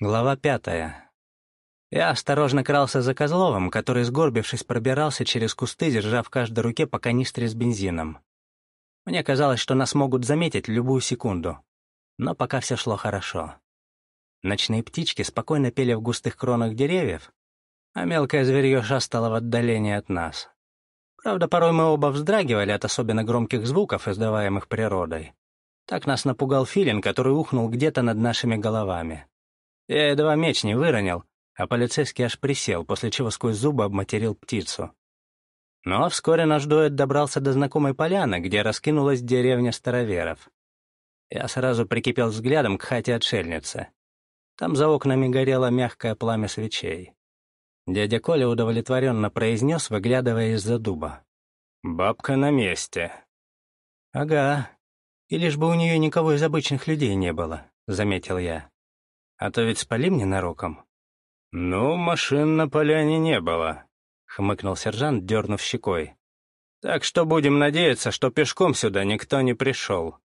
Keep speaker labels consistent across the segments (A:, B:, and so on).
A: Глава пятая. Я осторожно крался за Козловым, который, сгорбившись, пробирался через кусты, держа в каждой руке по канистре с бензином. Мне казалось, что нас могут заметить любую секунду. Но пока все шло хорошо. Ночные птички спокойно пели в густых кронах деревьев, а мелкое зверье шастало в отдалении от нас. Правда, порой мы оба вздрагивали от особенно громких звуков, издаваемых природой. Так нас напугал филин, который ухнул где-то над нашими головами. Я едва меч не выронил, а полицейский аж присел, после чего сквозь зубы обматерил птицу. Но вскоре наш дуэт добрался до знакомой поляны, где раскинулась деревня староверов. Я сразу прикипел взглядом к хате отшельницы. Там за окнами горело мягкое пламя свечей. Дядя Коля удовлетворенно произнес, выглядывая из-за дуба. «Бабка на месте». «Ага. И лишь бы у нее никого из обычных людей не было», — заметил я. А то ведь спалим ненароком». «Ну, машин на поляне не было», — хмыкнул сержант, дернув щекой. «Так что будем надеяться, что пешком сюда никто не пришел».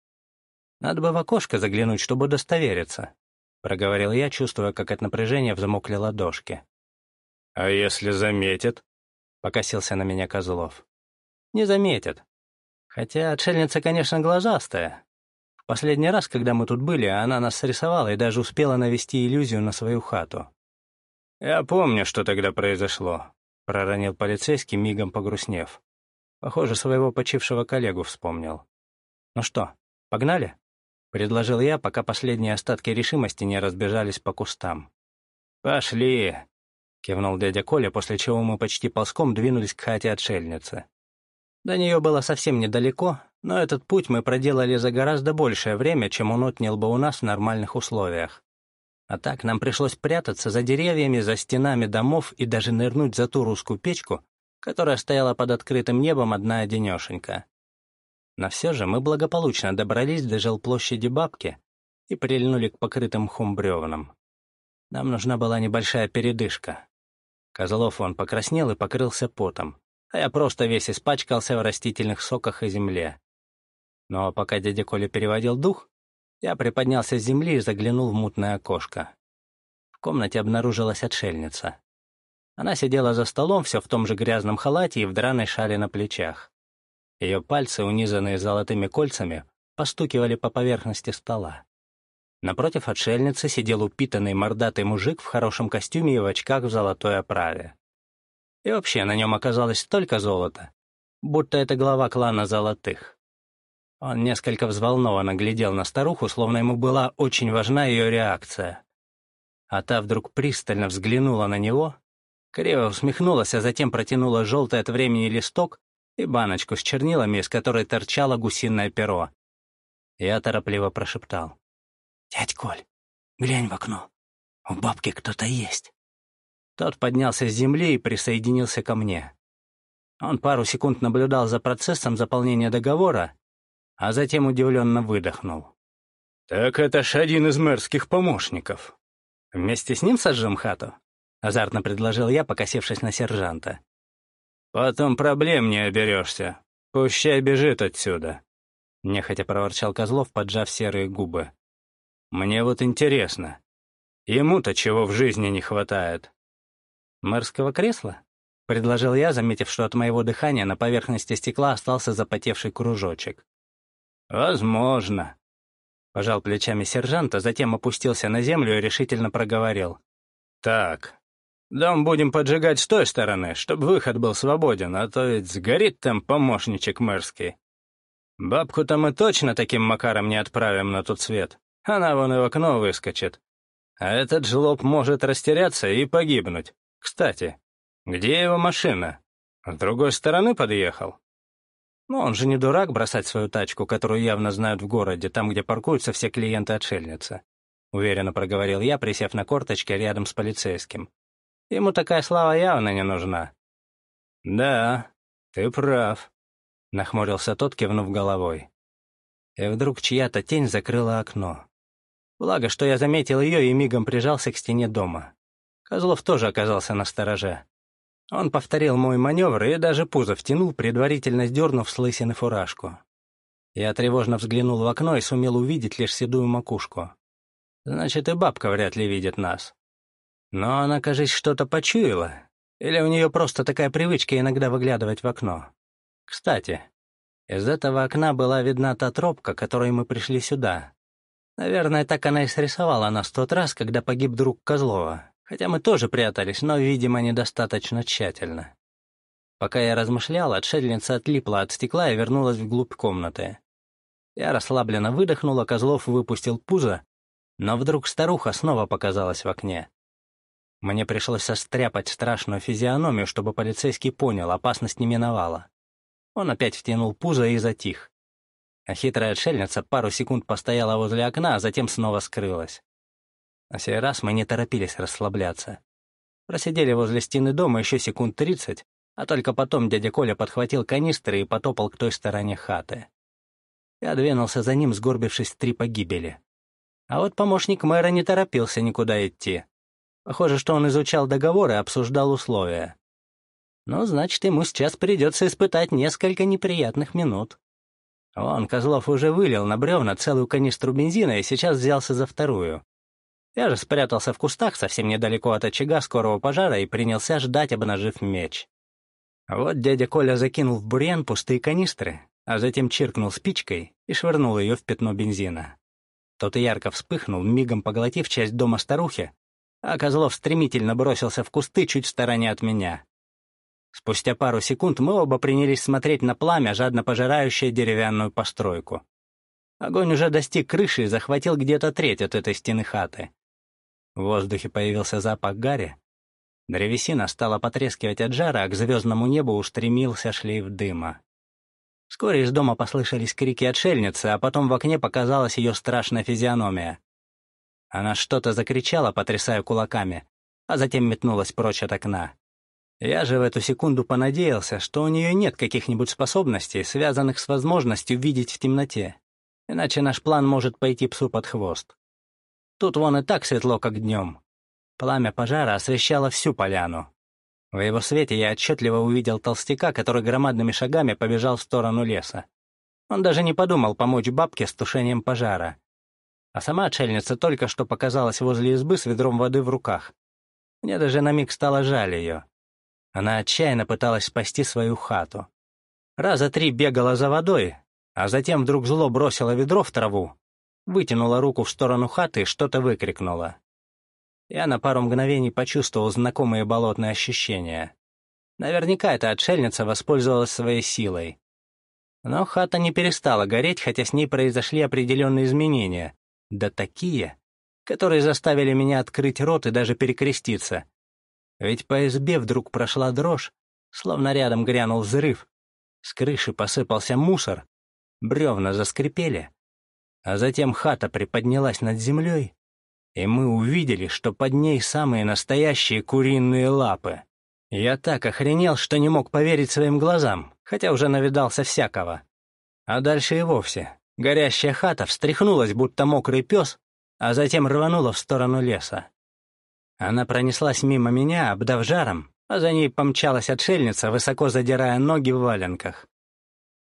A: «Надо бы в окошко заглянуть, чтобы удостовериться», — проговорил я, чувствуя, как от напряжения взмокли ладошки.
B: «А если заметят?»
A: — покосился на меня Козлов. «Не заметят. Хотя отшельница, конечно, глазастая. Последний раз, когда мы тут были, она нас срисовала и даже успела навести иллюзию на свою хату.
B: «Я помню, что тогда произошло», — проронил полицейский, мигом погрустнев.
A: Похоже, своего почившего коллегу вспомнил. «Ну что, погнали?» — предложил я, пока последние остатки решимости не разбежались по кустам.
B: «Пошли!» — кивнул дядя Коля, после чего мы почти ползком двинулись к хате отшельницы.
A: До нее было совсем недалеко, но этот путь мы проделали за гораздо большее время, чем он отнял бы у нас в нормальных условиях. А так нам пришлось прятаться за деревьями, за стенами домов и даже нырнуть за ту русскую печку, которая стояла под открытым небом одна-одинешенька. Но все же мы благополучно добрались до жилплощади бабки и прильнули к покрытым мхом бревнам. Нам нужна была небольшая передышка. Козлов он покраснел и покрылся потом, а я просто весь испачкался в растительных соках и земле. Но пока дядя Коля переводил дух, я приподнялся с земли и заглянул в мутное окошко. В комнате обнаружилась отшельница. Она сидела за столом все в том же грязном халате и в драной шале на плечах. Ее пальцы, унизанные золотыми кольцами, постукивали по поверхности стола. Напротив отшельницы сидел упитанный мордатый мужик в хорошем костюме и в очках в золотой оправе. И вообще на нем оказалось столько золота, будто это глава клана золотых. Он несколько взволнованно глядел на старуху, словно ему была очень важна ее реакция. А та вдруг пристально взглянула на него, криво усмехнулась, а затем протянула желтый от времени листок и баночку с чернилами, из которой торчало гусиное перо. Я торопливо прошептал. «Дядь Коль, глянь в окно. У бабки кто-то есть». Тот поднялся с земли и присоединился ко мне. Он пару секунд наблюдал за процессом заполнения договора, а затем удивленно выдохнул.
B: «Так это ж один из мэрских помощников».
A: «Вместе с ним сожжем хату?» — азартно предложил я, покосившись на сержанта.
B: «Потом проблем не оберешься. Пущай бежит отсюда», — нехотя проворчал Козлов, поджав серые губы. «Мне вот интересно, ему-то чего в жизни не хватает?»
A: «Мэрского кресла?» — предложил я, заметив, что от моего дыхания на поверхности стекла остался запотевший кружочек.
B: «Возможно», — пожал плечами сержант, а затем опустился на землю и решительно проговорил. «Так, дом будем поджигать с той стороны, чтобы выход был свободен, а то ведь сгорит там помощничек мэрский. Бабку-то мы точно таким макаром не отправим на тот свет. Она вон и в окно выскочит. А этот жлоб может растеряться и погибнуть. Кстати, где его машина? С другой стороны подъехал?»
A: Но он же не дурак бросать свою тачку, которую явно знают в городе, там, где паркуются все клиенты отшельницы. Уверенно проговорил я, присев на корточке рядом с полицейским. Ему такая слава явно не нужна.
B: «Да, ты прав», — нахмурился тот, кивнув головой.
A: И вдруг чья-то тень закрыла окно. Благо, что я заметил ее и мигом прижался к стене дома. Козлов тоже оказался на стороже. Он повторил мой маневр и даже пузо втянул, предварительно сдернув с лысины фуражку. Я тревожно взглянул в окно и сумел увидеть лишь седую макушку. Значит, и бабка вряд ли видит нас. Но она, кажется, что-то почуяла. Или у нее просто такая привычка иногда выглядывать в окно. Кстати, из этого окна была видна та тропка, которой мы пришли сюда. Наверное, так она и срисовала нас тот раз, когда погиб друг Козлова. Хотя мы тоже прятались, но, видимо, недостаточно тщательно. Пока я размышлял, отшельница отлипла от стекла и вернулась вглубь комнаты. Я расслабленно выдохнул, а Козлов выпустил пузо, но вдруг старуха снова показалась в окне. Мне пришлось состряпать страшную физиономию, чтобы полицейский понял, опасность не миновала. Он опять втянул пузо и затих. А хитрая отшельница пару секунд постояла возле окна, а затем снова скрылась. На сей раз мы не торопились расслабляться. Просидели возле стены дома еще секунд тридцать, а только потом дядя Коля подхватил канистры и потопал к той стороне хаты. Я двинулся за ним, сгорбившись три погибели. А вот помощник мэра не торопился никуда идти. Похоже, что он изучал договор и обсуждал условия. Ну, значит, ему сейчас придется испытать несколько неприятных минут. Он, Козлов, уже вылил на бревна целую канистру бензина и сейчас взялся за вторую. Я же спрятался в кустах совсем недалеко от очага скорого пожара и принялся ждать, обнажив меч. Вот дядя Коля закинул в бурьян пустые канистры, а затем чиркнул спичкой и швырнул ее в пятно бензина. Тот ярко вспыхнул, мигом поглотив часть дома старухи, а Козлов стремительно бросился в кусты чуть в стороне от меня. Спустя пару секунд мы оба принялись смотреть на пламя, жадно пожирающее деревянную постройку. Огонь уже достиг крыши и захватил где-то треть от этой стены хаты. В воздухе появился запах гари. Древесина стала потрескивать от жара, а к звездному небу устремился шлейф дыма. Вскоре из дома послышались крики отшельницы, а потом в окне показалась ее страшная физиономия. Она что-то закричала, потрясая кулаками, а затем метнулась прочь от окна. Я же в эту секунду понадеялся, что у нее нет каких-нибудь способностей, связанных с возможностью видеть в темноте. Иначе наш план может пойти псу под хвост. Тут вон и так светло, как днем. Пламя пожара освещало всю поляну. В его свете я отчетливо увидел толстяка, который громадными шагами побежал в сторону леса. Он даже не подумал помочь бабке с тушением пожара. А сама отшельница только что показалась возле избы с ведром воды в руках. Мне даже на миг стало жаль ее. Она отчаянно пыталась спасти свою хату. Раза три бегала за водой, а затем вдруг зло бросила ведро в траву, вытянула руку в сторону хаты и что-то выкрикнула. Я на пару мгновений почувствовал знакомые болотные ощущения. Наверняка эта отшельница воспользовалась своей силой. Но хата не перестала гореть, хотя с ней произошли определенные изменения. Да такие, которые заставили меня открыть рот и даже перекреститься. Ведь по избе вдруг прошла дрожь, словно рядом грянул взрыв. С крыши посыпался мусор, бревна заскрипели, а затем хата приподнялась над землей, и мы увидели, что под ней самые настоящие куриные лапы. Я так охренел, что не мог поверить своим глазам, хотя уже навидался всякого. А дальше и вовсе. Горящая хата встряхнулась, будто мокрый пес, а затем рванула в сторону леса. Она пронеслась мимо меня, обдав жаром, а за ней помчалась отшельница, высоко задирая ноги в валенках.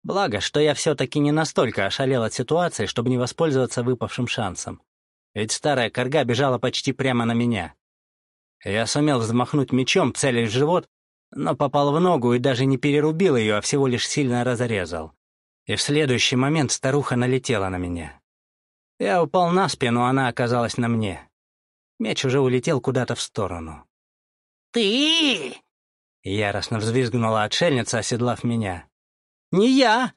A: Благо, что я все-таки не настолько ошалел от ситуации, чтобы не воспользоваться выпавшим шансом ведь старая корга бежала почти прямо на меня. Я сумел взмахнуть мечом, целясь в живот, но попал в ногу и даже не перерубил ее, а всего лишь сильно разрезал. И в следующий момент старуха налетела на меня. Я упал на спину, она оказалась на мне. Меч уже улетел куда-то в сторону.
B: «Ты!»
A: — яростно взвизгнула отшельница, оседлав меня.
B: «Не я!»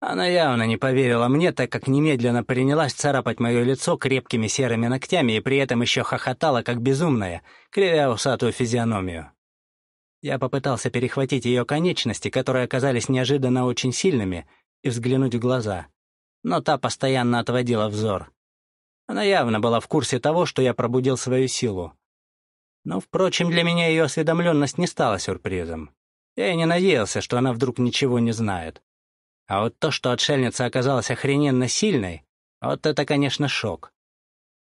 A: Она явно не поверила мне, так как немедленно принялась царапать мое лицо крепкими серыми ногтями и при этом еще хохотала, как безумная, кривя усатую физиономию. Я попытался перехватить ее конечности, которые оказались неожиданно очень сильными, и взглянуть в глаза. Но та постоянно отводила взор. Она явно была в курсе того, что я пробудил свою силу. Но, впрочем, для меня ее осведомленность не стала сюрпризом. Я и не надеялся, что она вдруг ничего не знает. А вот то, что отшельница оказалась охрененно сильной, вот это, конечно, шок.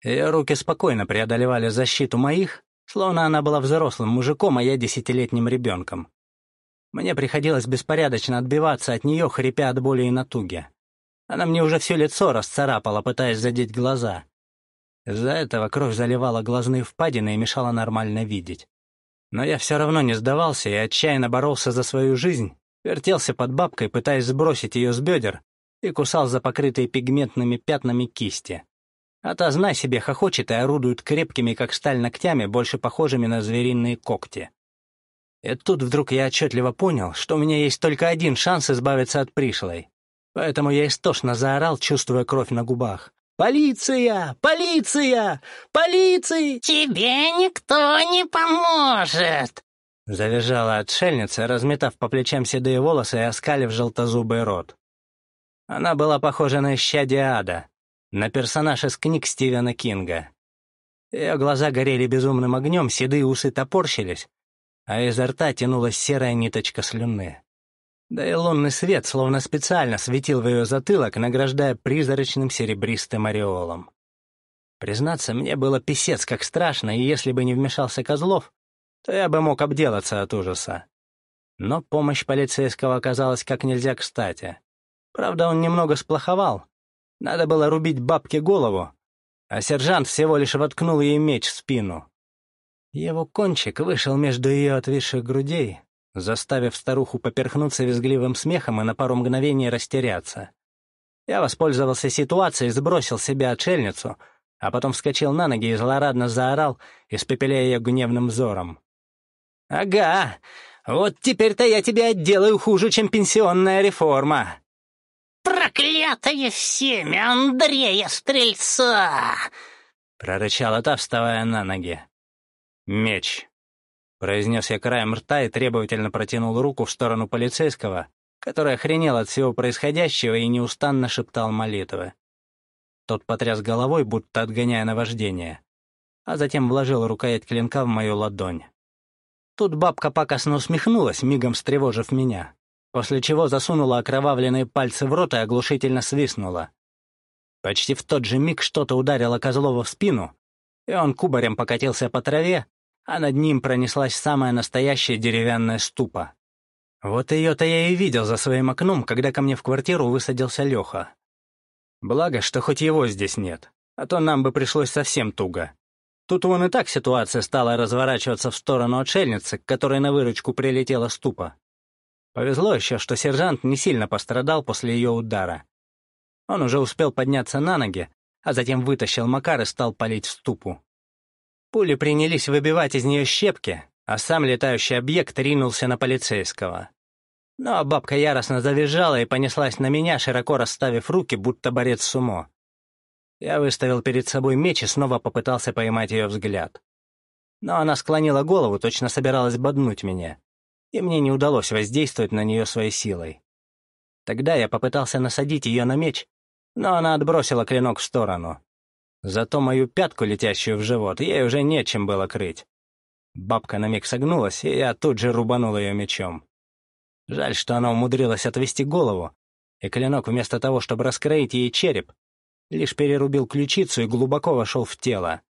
A: Ее руки спокойно преодолевали защиту моих, словно она была взрослым мужиком, а я десятилетним ребенком. Мне приходилось беспорядочно отбиваться от нее, хрипя от боли и натуги. Она мне уже все лицо расцарапала, пытаясь задеть глаза. Из-за этого кровь заливала глазные впадины и мешала нормально видеть. Но я все равно не сдавался и отчаянно боролся за свою жизнь, вертелся под бабкой, пытаясь сбросить ее с бедер, и кусал за покрытые пигментными пятнами кисти. А та, знай себе, хохочет и орудует крепкими, как сталь, ногтями, больше похожими на звериные когти. И тут вдруг я отчетливо понял, что у меня есть только один шанс избавиться от пришлой. Поэтому я истошно заорал, чувствуя кровь на губах. «Полиция! Полиция! Полиция!»
C: «Тебе никто не поможет!»
A: Завизжала отшельница, разметав по плечам седые волосы и оскалив желтозубый рот. Она была похожа на исчадие ада, на персонаж из книг Стивена Кинга. Ее глаза горели безумным огнем, седые усы топорщились, а изо рта тянулась серая ниточка слюны. Да и лунный свет словно специально светил в ее затылок, награждая призрачным серебристым ореолом. Признаться, мне было писец как страшно, и если бы не вмешался Козлов, то я бы мог обделаться от ужаса. Но помощь полицейского оказалась как нельзя кстати. Правда, он немного сплоховал. Надо было рубить бабке голову, а сержант всего лишь воткнул ей меч в спину. Его кончик вышел между ее отвисших грудей, заставив старуху поперхнуться визгливым смехом и на пару мгновений растеряться. Я воспользовался ситуацией, сбросил себе отшельницу, а потом вскочил на ноги и злорадно заорал, испепеляя ее гневным взором. «Ага, вот теперь-то я тебя отделаю хуже, чем пенсионная реформа!»
C: «Проклятое семя Андрея Стрельца!»
A: — прорычала та, вставая на ноги. «Меч», — произнес я краем рта и требовательно протянул руку в сторону полицейского, который охренел от всего происходящего и неустанно шептал молитвы. Тот потряс головой, будто отгоняя наваждение, а затем вложил рукоять клинка в мою ладонь. Тут бабка пакостно усмехнулась, мигом встревожив меня, после чего засунула окровавленные пальцы в рот и оглушительно свистнула. Почти в тот же миг что-то ударило Козлова в спину, и он кубарем покатился по траве, а над ним пронеслась самая настоящая деревянная ступа. Вот ее-то я и видел за своим окном, когда ко мне в квартиру высадился Леха. Благо, что хоть его здесь нет, а то нам бы пришлось совсем туго. Тут вон и так ситуация стала разворачиваться в сторону отшельницы, к которой на выручку прилетела ступа. Повезло еще, что сержант не сильно пострадал после ее удара. Он уже успел подняться на ноги, а затем вытащил Макар и стал палить в ступу. Пули принялись выбивать из нее щепки, а сам летающий объект ринулся на полицейского. Но бабка яростно завизжала и понеслась на меня, широко расставив руки, будто борец с умо. Я выставил перед собой меч и снова попытался поймать ее взгляд. Но она склонила голову, точно собиралась боднуть меня, и мне не удалось воздействовать на нее своей силой. Тогда я попытался насадить ее на меч, но она отбросила клинок в сторону. Зато мою пятку, летящую в живот, ей уже нечем было крыть. Бабка на миг согнулась, и я тут же рубанул ее мечом. Жаль, что она умудрилась отвести голову, и клинок вместо того, чтобы раскроить ей череп, лишь перерубил ключицу и глубоко вошел в тело.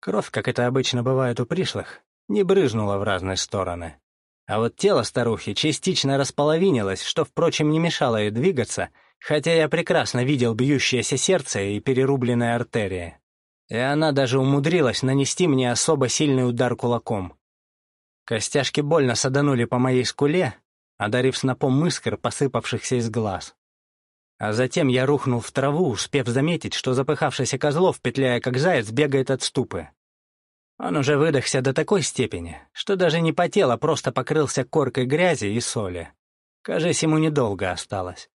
A: Кровь, как это обычно бывает у пришлых, не брызнула в разные стороны. А вот тело старухи частично располовинилось, что, впрочем, не мешало ей двигаться хотя я прекрасно видел бьющееся сердце и перерубленные артерии. И она даже умудрилась нанести мне особо сильный удар кулаком. Костяшки больно саданули по моей скуле, одарив снопом искр, посыпавшихся из глаз. А затем я рухнул в траву, успев заметить, что запыхавшийся Козлов, петляя как заяц, бегает от ступы. Он уже выдохся до такой степени, что даже не потел, а просто покрылся коркой грязи и соли. Кажись, ему недолго осталось.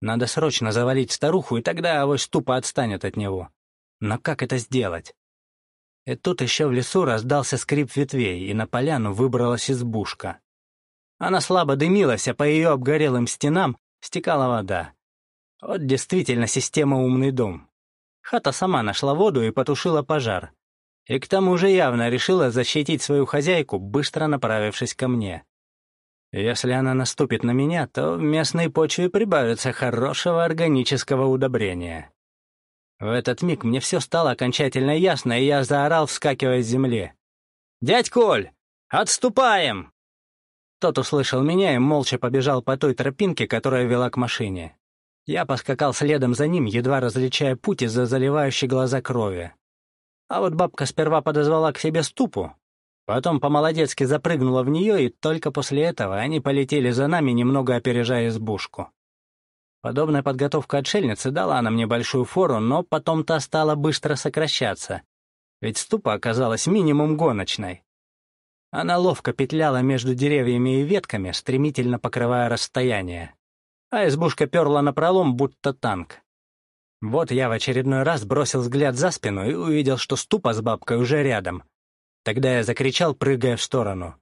A: Надо срочно завалить старуху, и тогда авось тупо отстанет от него. Но как это сделать? И тут еще в лесу раздался скрип ветвей, и на поляну выбралась избушка. Она слабо дымилась, а по ее обгорелым стенам стекала вода. Вот действительно система «Умный дом». Хата сама нашла воду и потушила пожар. И к тому же явно решила защитить свою хозяйку, быстро направившись ко мне. Если она наступит на меня, то в местной почве прибавится хорошего органического удобрения. В этот миг мне все стало окончательно ясно, и я заорал, вскакивая с земли. «Дядь Коль, отступаем!» Тот услышал меня и молча побежал по той тропинке, которая вела к машине. Я поскакал следом за ним, едва различая путь из-за заливающей глаза крови. А вот бабка сперва подозвала к себе ступу, потом по-молодецки запрыгнула в нее, и только после этого они полетели за нами, немного опережая избушку. Подобная подготовка отшельницы дала нам небольшую фору, но потом та стала быстро сокращаться, ведь ступа оказалась минимум гоночной. Она ловко петляла между деревьями и ветками, стремительно покрывая расстояние. А избушка перла напролом, будто танк. Вот я в очередной раз бросил взгляд за спину и увидел, что ступа с бабкой уже рядом. Тогда я закричал, прыгая в сторону.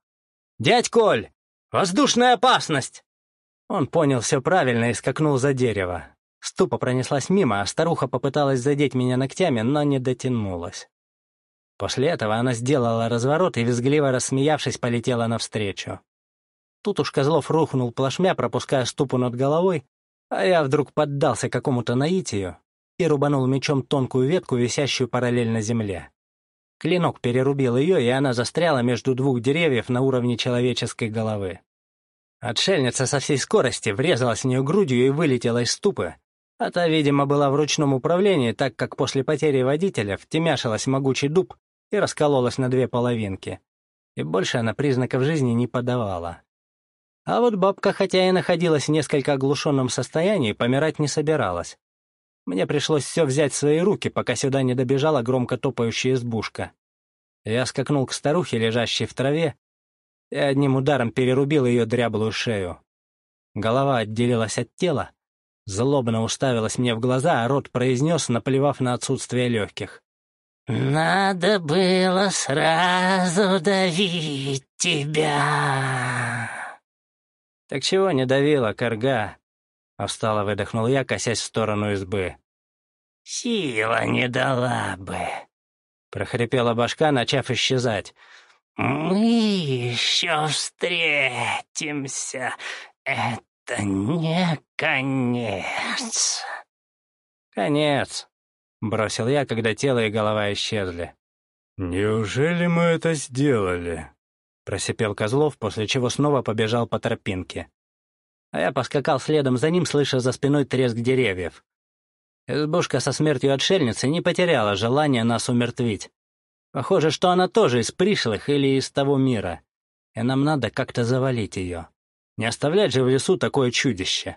A: «Дядь Коль! Воздушная опасность!» Он понял все правильно и скакнул за дерево. Ступа пронеслась мимо, а старуха попыталась задеть меня ногтями, но не дотянулась. После этого она сделала разворот и, визгливо рассмеявшись, полетела навстречу. Тут уж Козлов рухнул плашмя, пропуская ступу над головой, а я вдруг поддался какому-то наитию и рубанул мечом тонкую ветку, висящую параллельно земле. Клинок перерубил ее, и она застряла между двух деревьев на уровне человеческой головы. Отшельница со всей скорости врезалась в нее грудью и вылетела из ступы, а та, видимо, была в ручном управлении, так как после потери водителя втемяшилась могучий дуб и раскололась на две половинки. И больше она признаков жизни не подавала. А вот бабка, хотя и находилась в несколько оглушенном состоянии, помирать не собиралась. Мне пришлось все взять в свои руки, пока сюда не добежала громко топающая избушка. Я скакнул к старухе, лежащей в траве, и одним ударом перерубил ее дряблую шею. Голова отделилась от тела, злобно уставилась мне в глаза, а рот произнес, наплевав на отсутствие легких.
C: «Надо было сразу давить тебя!»
A: «Так чего не давила, корга?» Устало выдохнул я, косясь в сторону избы.
C: «Сила не дала бы», —
A: прохрипела башка, начав исчезать.
C: «Мы еще встретимся. Это не конец».
A: «Конец», — бросил я, когда тело и голова исчезли.
B: «Неужели мы это сделали?» — просипел Козлов, после чего снова побежал по тропинке.
A: А я поскакал следом за ним, слыша за спиной треск деревьев. Избушка со смертью отшельницы не потеряла желания нас умертвить. Похоже, что она тоже из пришлых или из того мира, и нам надо как-то завалить ее. Не оставлять же в лесу такое чудище.